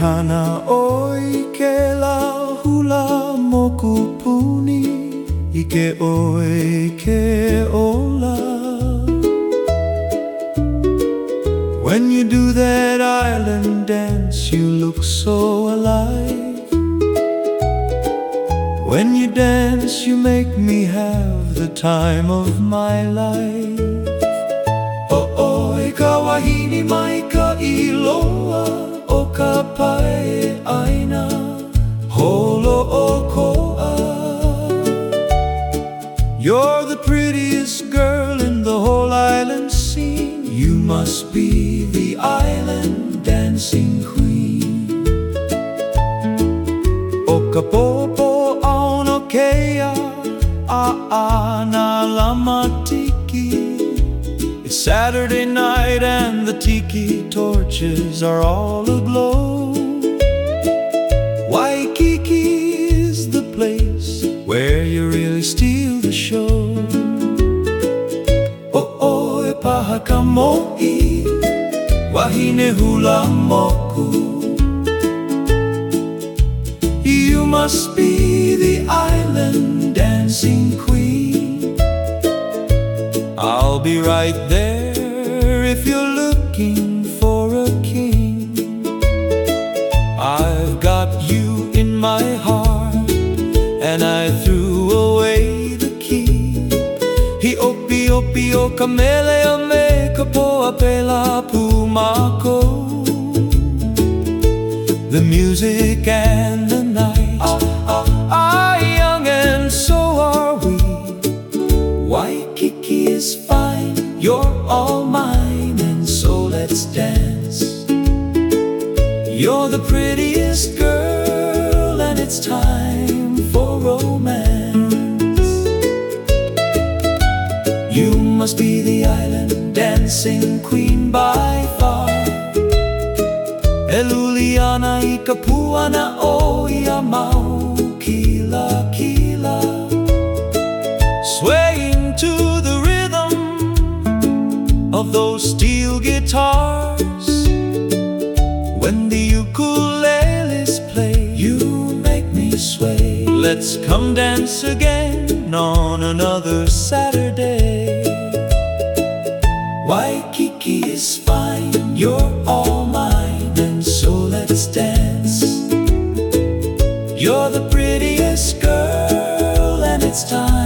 hana oi ke la hula moku puni I ke oi ke ola. When you do that island dance you look so alive. When you dance you make me have the time of my life the prettiest girl in the whole island scene. You must be the island dancing queen. O ka popo auna kea a a na lama tiki. It's Saturday night and the tiki torches are all aglow e paha ka mo'i Wahine hula moku. You must be the island dancing queen. I'll be right there if you're looking for a king. I've got you in my heart and I threw away the key. He opi opi o The music and the night. Are young and so are we. Waikiki is fine, you're all mine and so let's dance. You're the prettiest girl and it's time for romance must be the island dancing queen by far. Eluliana i ka puana o ia mau kila kila. Swaying to the rhythm of those steel guitars. When the ukuleles play You make me sway. Let's come dance again on another Saturday it's time.